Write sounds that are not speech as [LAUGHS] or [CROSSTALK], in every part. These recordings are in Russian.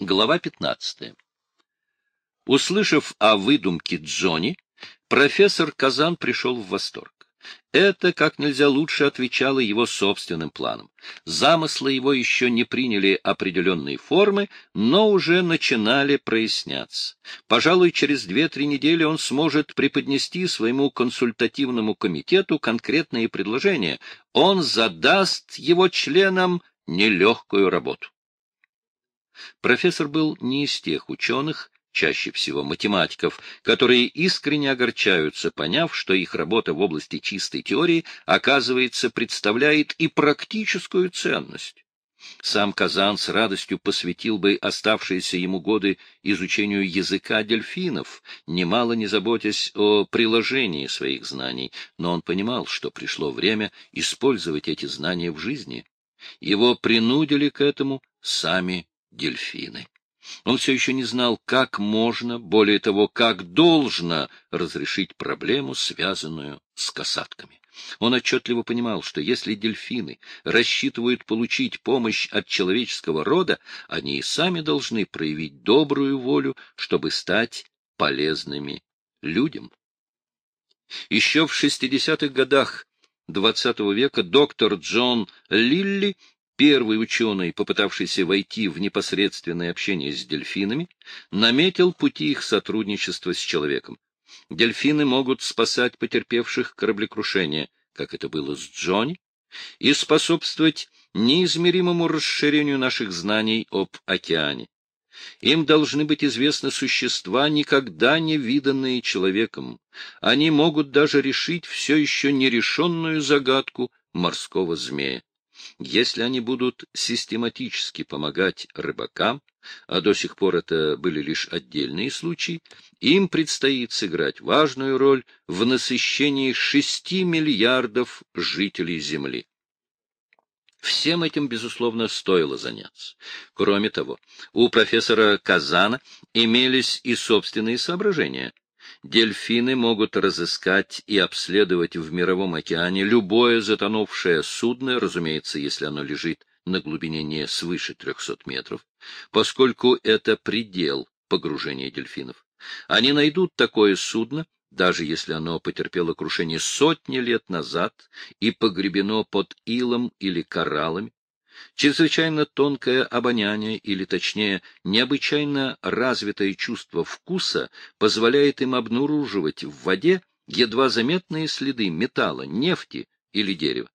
Глава 15. Услышав о выдумке Джонни, профессор Казан пришел в восторг. Это как нельзя лучше отвечало его собственным планам. Замыслы его еще не приняли определенные формы, но уже начинали проясняться. Пожалуй, через две-три недели он сможет преподнести своему консультативному комитету конкретные предложения. Он задаст его членам нелегкую работу. Профессор был не из тех ученых, чаще всего математиков, которые искренне огорчаются, поняв, что их работа в области чистой теории, оказывается, представляет и практическую ценность. Сам Казан с радостью посвятил бы оставшиеся ему годы изучению языка дельфинов, немало не заботясь о приложении своих знаний, но он понимал, что пришло время использовать эти знания в жизни. Его принудили к этому сами дельфины. Он все еще не знал, как можно, более того, как должно разрешить проблему, связанную с касатками. Он отчетливо понимал, что если дельфины рассчитывают получить помощь от человеческого рода, они и сами должны проявить добрую волю, чтобы стать полезными людям. Еще в 60-х годах XX века доктор Джон Лилли первый ученый, попытавшийся войти в непосредственное общение с дельфинами, наметил пути их сотрудничества с человеком. Дельфины могут спасать потерпевших кораблекрушение, как это было с Джонни, и способствовать неизмеримому расширению наших знаний об океане. Им должны быть известны существа, никогда не виданные человеком. Они могут даже решить все еще нерешенную загадку морского змея. Если они будут систематически помогать рыбакам, а до сих пор это были лишь отдельные случаи, им предстоит сыграть важную роль в насыщении шести миллиардов жителей Земли. Всем этим, безусловно, стоило заняться. Кроме того, у профессора Казана имелись и собственные соображения — Дельфины могут разыскать и обследовать в Мировом океане любое затонувшее судно, разумеется, если оно лежит на глубине не свыше 300 метров, поскольку это предел погружения дельфинов. Они найдут такое судно, даже если оно потерпело крушение сотни лет назад и погребено под илом или кораллами, Чрезвычайно тонкое обоняние, или точнее, необычайно развитое чувство вкуса позволяет им обнаруживать в воде едва заметные следы металла, нефти или дерева.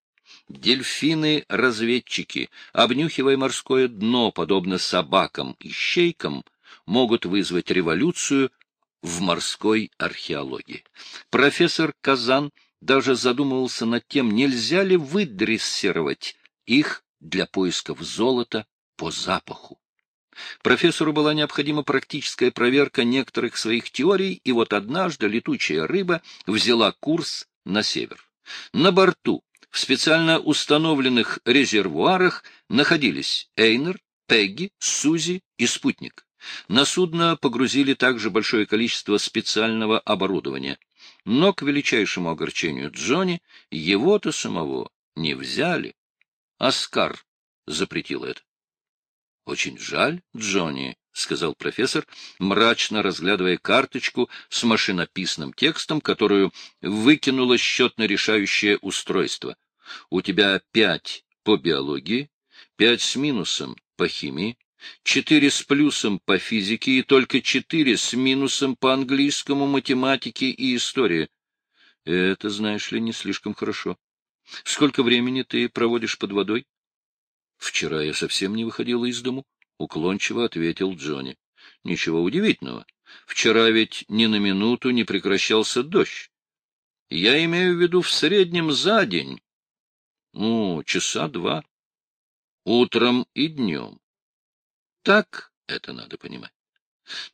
Дельфины-разведчики, обнюхивая морское дно, подобно собакам и щейкам, могут вызвать революцию в морской археологии. Профессор Казан даже задумывался над тем, нельзя ли выдрессировать их для поисков золота по запаху. Профессору была необходима практическая проверка некоторых своих теорий, и вот однажды летучая рыба взяла курс на север. На борту в специально установленных резервуарах находились Эйнер, Пегги, Сузи и спутник. На судно погрузили также большое количество специального оборудования. Но, к величайшему огорчению Джонни, его-то самого не взяли. Оскар запретил это. — Очень жаль, Джонни, — сказал профессор, мрачно разглядывая карточку с машинописным текстом, которую выкинуло счетно-решающее устройство. — У тебя пять по биологии, пять с минусом по химии, четыре с плюсом по физике и только четыре с минусом по английскому, математике и истории. Это, знаешь ли, не слишком хорошо. Сколько времени ты проводишь под водой? — Вчера я совсем не выходила из дому, — уклончиво ответил Джонни. — Ничего удивительного. Вчера ведь ни на минуту не прекращался дождь. Я имею в виду в среднем за день. Ну, часа два. Утром и днем. Так это надо понимать.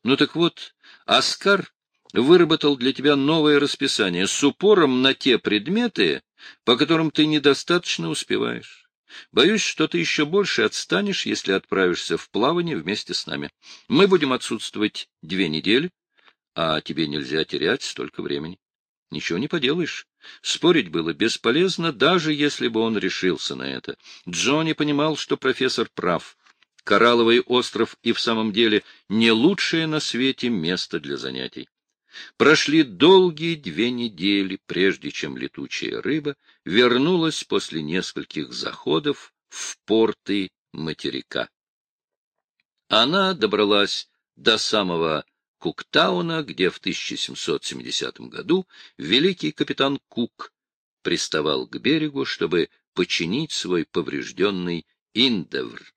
Ну так вот, Оскар выработал для тебя новое расписание с упором на те предметы, по которым ты недостаточно успеваешь. Боюсь, что ты еще больше отстанешь, если отправишься в плавание вместе с нами. Мы будем отсутствовать две недели, а тебе нельзя терять столько времени. Ничего не поделаешь. Спорить было бесполезно, даже если бы он решился на это. Джонни понимал, что профессор прав. Коралловый остров и в самом деле не лучшее на свете место для занятий. Прошли долгие две недели, прежде чем летучая рыба вернулась после нескольких заходов в порты материка. Она добралась до самого Куктауна, где в 1770 году великий капитан Кук приставал к берегу, чтобы починить свой поврежденный Индевр.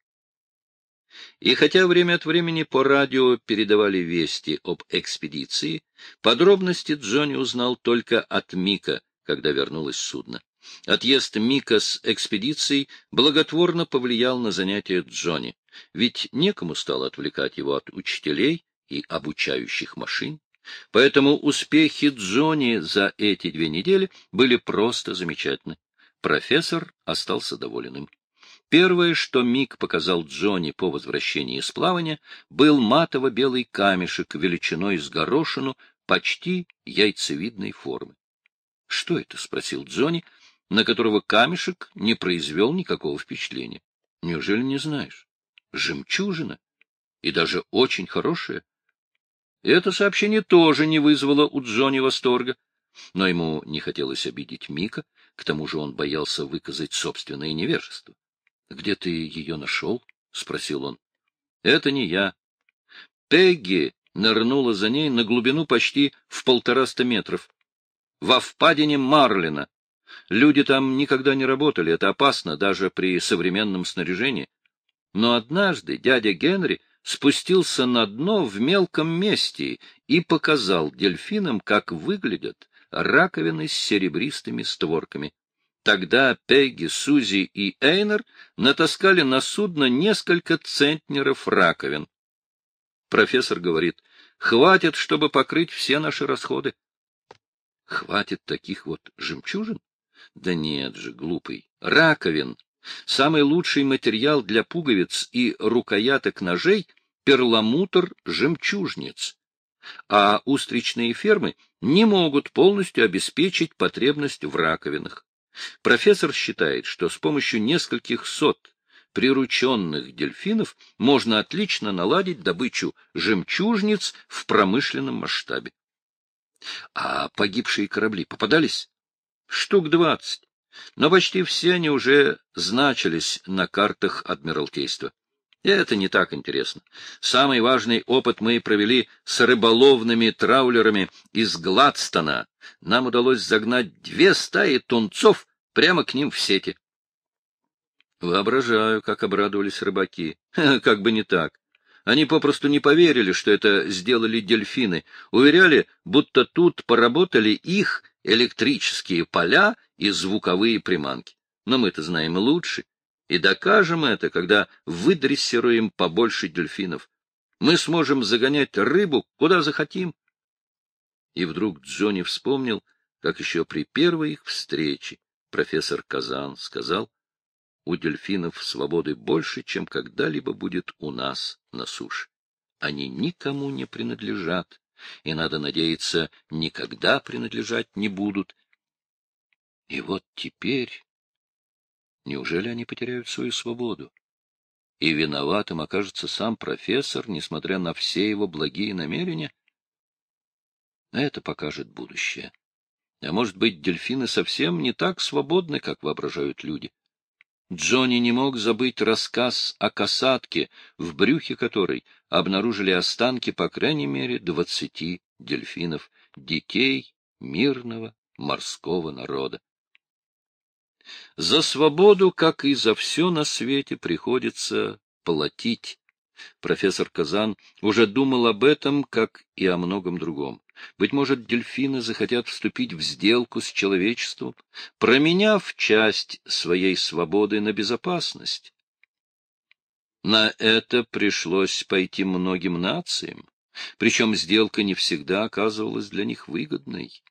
И хотя время от времени по радио передавали вести об экспедиции, подробности Джонни узнал только от Мика, когда вернулось судно. Отъезд Мика с экспедицией благотворно повлиял на занятия Джонни, ведь некому стало отвлекать его от учителей и обучающих машин. Поэтому успехи Джонни за эти две недели были просто замечательны. Профессор остался доволен им. Первое, что Мик показал Джонни по возвращении из плавания, был матово-белый камешек величиной с горошину почти яйцевидной формы. — Что это? — спросил Джонни, на которого камешек не произвел никакого впечатления. — Неужели не знаешь? Жемчужина. И даже очень хорошая. Это сообщение тоже не вызвало у Джонни восторга. Но ему не хотелось обидеть Мика, к тому же он боялся выказать собственное невежество. — Где ты ее нашел? — спросил он. — Это не я. Пегги нырнула за ней на глубину почти в полтораста метров. Во впадине Марлина. Люди там никогда не работали, это опасно даже при современном снаряжении. Но однажды дядя Генри спустился на дно в мелком месте и показал дельфинам, как выглядят раковины с серебристыми створками. Тогда Пегги, Сузи и Эйнер натаскали на судно несколько центнеров раковин. Профессор говорит, хватит, чтобы покрыть все наши расходы. Хватит таких вот жемчужин? Да нет же, глупый, раковин. Самый лучший материал для пуговиц и рукояток ножей — перламутр жемчужниц. А устричные фермы не могут полностью обеспечить потребность в раковинах. Профессор считает, что с помощью нескольких сот прирученных дельфинов можно отлично наладить добычу жемчужниц в промышленном масштабе. А погибшие корабли попадались? Штук двадцать. Но почти все они уже значились на картах Адмиралтейства. И это не так интересно. Самый важный опыт мы провели с рыболовными траулерами из Гладстона. Нам удалось загнать две стаи тунцов прямо к ним в сети. Воображаю, как обрадовались рыбаки. [LAUGHS] Как бы не так. Они попросту не поверили, что это сделали дельфины. Уверяли, будто тут поработали их электрические поля и звуковые приманки. Но мы-то знаем лучше. И докажем это, когда выдрессируем побольше дельфинов. Мы сможем загонять рыбу куда захотим. И вдруг Джонни вспомнил, как еще при первой их встрече профессор Казан сказал, у дельфинов свободы больше, чем когда-либо будет у нас на суше. Они никому не принадлежат, и, надо надеяться, никогда принадлежать не будут. И вот теперь... Неужели они потеряют свою свободу? И виноватым окажется сам профессор, несмотря на все его благие намерения? Это покажет будущее. А может быть, дельфины совсем не так свободны, как воображают люди. Джонни не мог забыть рассказ о касатке, в брюхе которой обнаружили останки, по крайней мере, двадцати дельфинов, детей мирного морского народа. За свободу, как и за все на свете, приходится платить. Профессор Казан уже думал об этом, как и о многом другом. Быть может, дельфины захотят вступить в сделку с человечеством, променяв часть своей свободы на безопасность. На это пришлось пойти многим нациям, причем сделка не всегда оказывалась для них выгодной.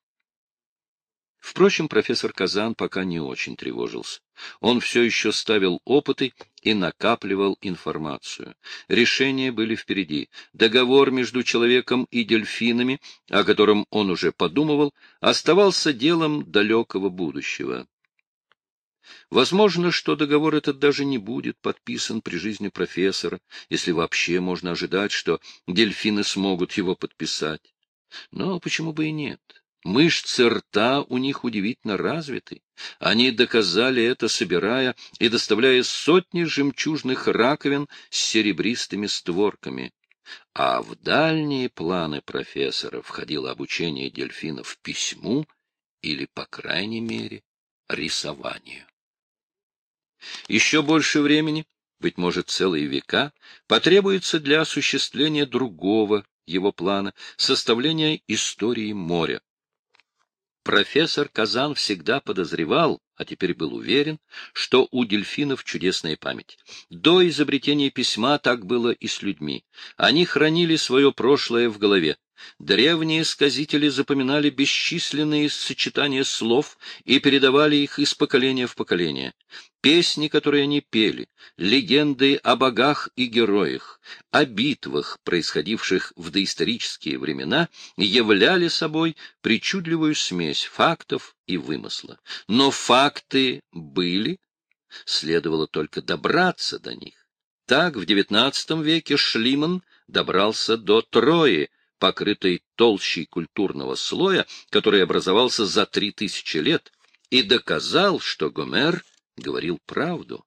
Впрочем, профессор Казан пока не очень тревожился. Он все еще ставил опыты и накапливал информацию. Решения были впереди. Договор между человеком и дельфинами, о котором он уже подумывал, оставался делом далекого будущего. Возможно, что договор этот даже не будет подписан при жизни профессора, если вообще можно ожидать, что дельфины смогут его подписать. Но почему бы и нет? Мышцы рта у них удивительно развиты. Они доказали это, собирая и доставляя сотни жемчужных раковин с серебристыми створками. А в дальние планы профессора входило обучение дельфинов письму или, по крайней мере, рисованию. Еще больше времени, быть может, целые века, потребуется для осуществления другого его плана — составления истории моря. Профессор Казан всегда подозревал, а теперь был уверен, что у дельфинов чудесная память. До изобретения письма так было и с людьми. Они хранили свое прошлое в голове. Древние сказители запоминали бесчисленные сочетания слов и передавали их из поколения в поколение. Песни, которые они пели, легенды о богах и героях, о битвах, происходивших в доисторические времена, являли собой причудливую смесь фактов и вымысла. Но факты были, следовало только добраться до них. Так в XIX веке Шлиман добрался до Трои, покрытой толщей культурного слоя, который образовался за три тысячи лет, и доказал, что Гомер говорил правду.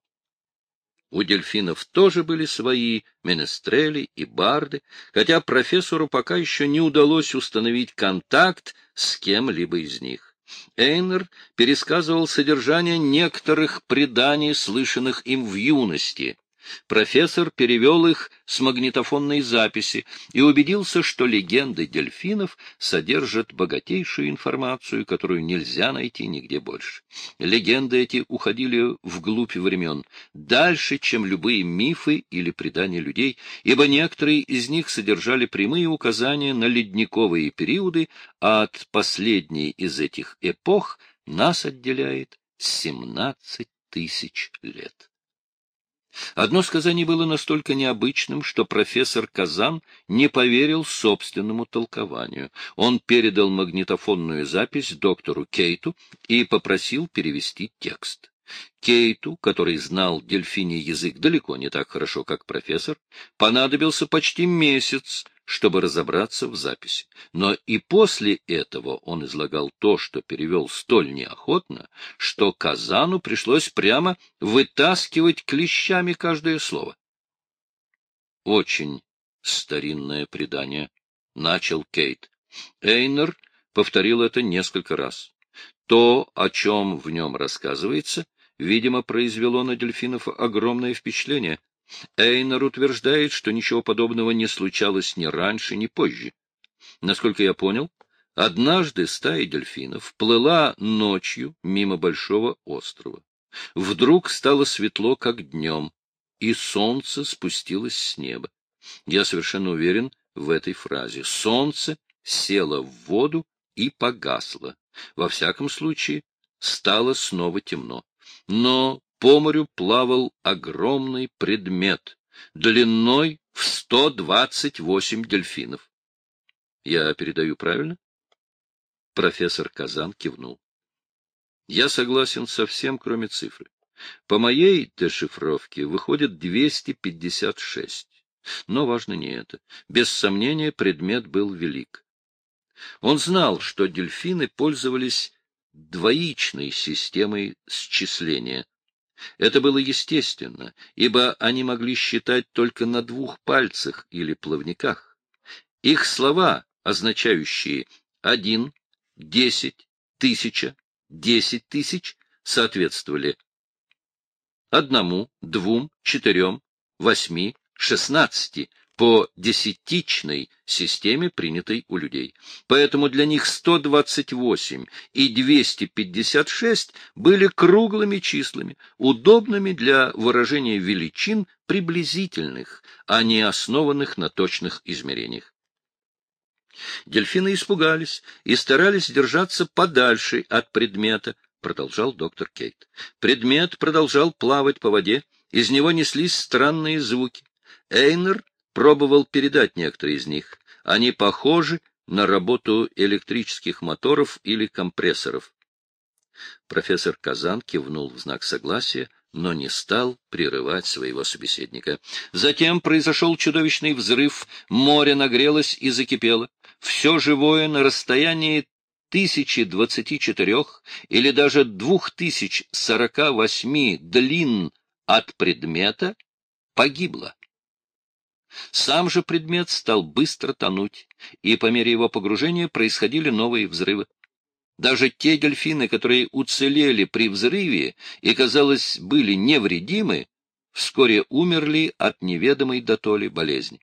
У дельфинов тоже были свои менестрели и барды, хотя профессору пока еще не удалось установить контакт с кем-либо из них. Эйнер пересказывал содержание некоторых преданий, слышанных им в юности, Профессор перевел их с магнитофонной записи и убедился, что легенды дельфинов содержат богатейшую информацию, которую нельзя найти нигде больше. Легенды эти уходили вглубь времен, дальше, чем любые мифы или предания людей, ибо некоторые из них содержали прямые указания на ледниковые периоды, а от последней из этих эпох нас отделяет 17 тысяч лет. Одно сказание было настолько необычным, что профессор Казан не поверил собственному толкованию. Он передал магнитофонную запись доктору Кейту и попросил перевести текст. Кейту, который знал дельфиний язык далеко не так хорошо, как профессор, понадобился почти месяц, чтобы разобраться в записи. Но и после этого он излагал то, что перевел столь неохотно, что Казану пришлось прямо вытаскивать клещами каждое слово. Очень старинное предание, — начал Кейт. Эйнер повторил это несколько раз. То, о чем в нем рассказывается, видимо, произвело на дельфинов огромное впечатление — Эйнер утверждает, что ничего подобного не случалось ни раньше, ни позже. Насколько я понял, однажды стая дельфинов плыла ночью мимо большого острова. Вдруг стало светло, как днем, и солнце спустилось с неба. Я совершенно уверен в этой фразе. Солнце село в воду и погасло. Во всяком случае, стало снова темно. Но по морю плавал огромный предмет, длиной в 128 дельфинов. Я передаю правильно? Профессор Казан кивнул. Я согласен со всем, кроме цифры. По моей дешифровке выходит 256. Но важно не это. Без сомнения, предмет был велик. Он знал, что дельфины пользовались двоичной системой счисления, это было естественно, ибо они могли считать только на двух пальцах или плавниках. Их слова, означающие один, десять, тысяча, десять тысяч, соответствовали одному, двум, четырем, восьми, шестнадцати, по десятичной системе, принятой у людей. Поэтому для них 128 и 256 были круглыми числами, удобными для выражения величин приблизительных, а не основанных на точных измерениях. Дельфины испугались и старались держаться подальше от предмета, продолжал доктор Кейт. Предмет продолжал плавать по воде, из него неслись странные звуки. Эйнер пробовал передать некоторые из них. Они похожи на работу электрических моторов или компрессоров. Профессор Казан кивнул в знак согласия, но не стал прерывать своего собеседника. Затем произошел чудовищный взрыв, море нагрелось и закипело. Все живое на расстоянии 1024 или даже 2048 длин от предмета погибло. Сам же предмет стал быстро тонуть, и по мере его погружения происходили новые взрывы. Даже те дельфины, которые уцелели при взрыве и, казалось, были невредимы, вскоре умерли от неведомой дотоли болезни.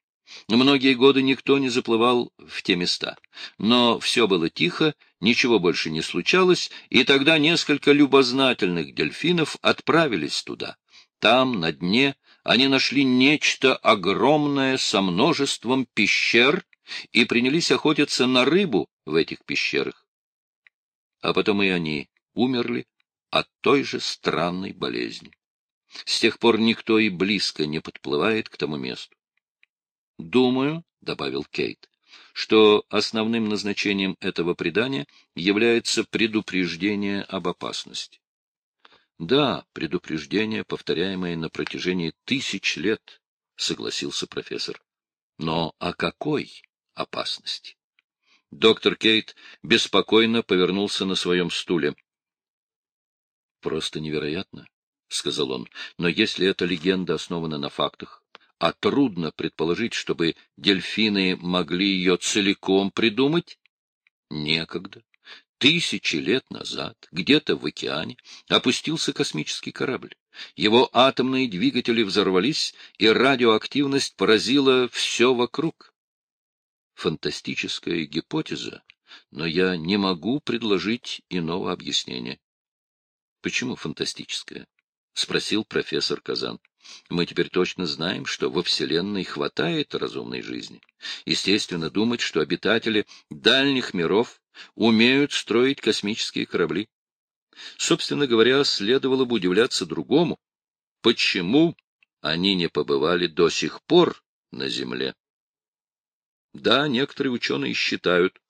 Многие годы никто не заплывал в те места. Но все было тихо, ничего больше не случалось, и тогда несколько любознательных дельфинов отправились туда. Там, на дне, они нашли нечто огромное со множеством пещер и принялись охотиться на рыбу в этих пещерах. А потом и они умерли от той же странной болезни. С тех пор никто и близко не подплывает к тому месту. Думаю, — добавил Кейт, — что основным назначением этого предания является предупреждение об опасности. Да, предупреждение, повторяемое на протяжении тысяч лет, — согласился профессор. Но о какой опасности? Доктор Кейт беспокойно повернулся на своем стуле. — Просто невероятно, — сказал он, — но если эта легенда основана на фактах, а трудно предположить, чтобы дельфины могли ее целиком придумать? Некогда. Тысячи лет назад, где-то в океане, опустился космический корабль. Его атомные двигатели взорвались, и радиоактивность поразила все вокруг. Фантастическая гипотеза, но я не могу предложить иного объяснения. — Почему фантастическая? — спросил профессор Казан. Мы теперь точно знаем, что во Вселенной хватает разумной жизни. Естественно, думать, что обитатели дальних миров умеют строить космические корабли. Собственно говоря, следовало бы удивляться другому. Почему они не побывали до сих пор на Земле? Да, некоторые ученые считают,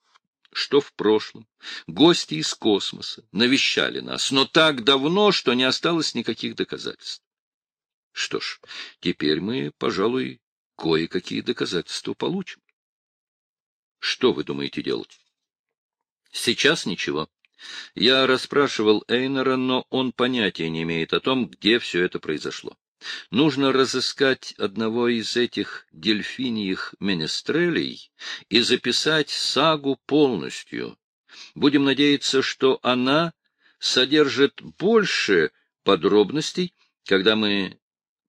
что в прошлом гости из космоса навещали нас, но так давно, что не осталось никаких доказательств. Что ж, теперь мы, пожалуй, кое-какие доказательства получим. Что вы думаете делать? Сейчас ничего. Я расспрашивал Эйнера, но он понятия не имеет о том, где все это произошло. Нужно разыскать одного из этих дельфиньих менестрелей и записать сагу полностью. Будем надеяться, что она содержит больше подробностей, когда мы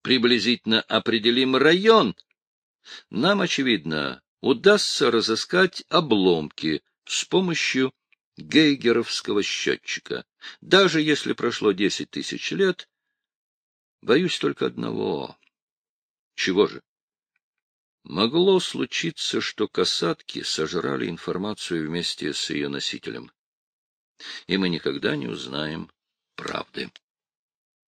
приблизительно определим район, нам, очевидно, удастся разыскать обломки с помощью гейгеровского счетчика. Даже если прошло десять тысяч лет, боюсь только одного. Чего же? Могло случиться, что касатки сожрали информацию вместе с ее носителем. И мы никогда не узнаем правды.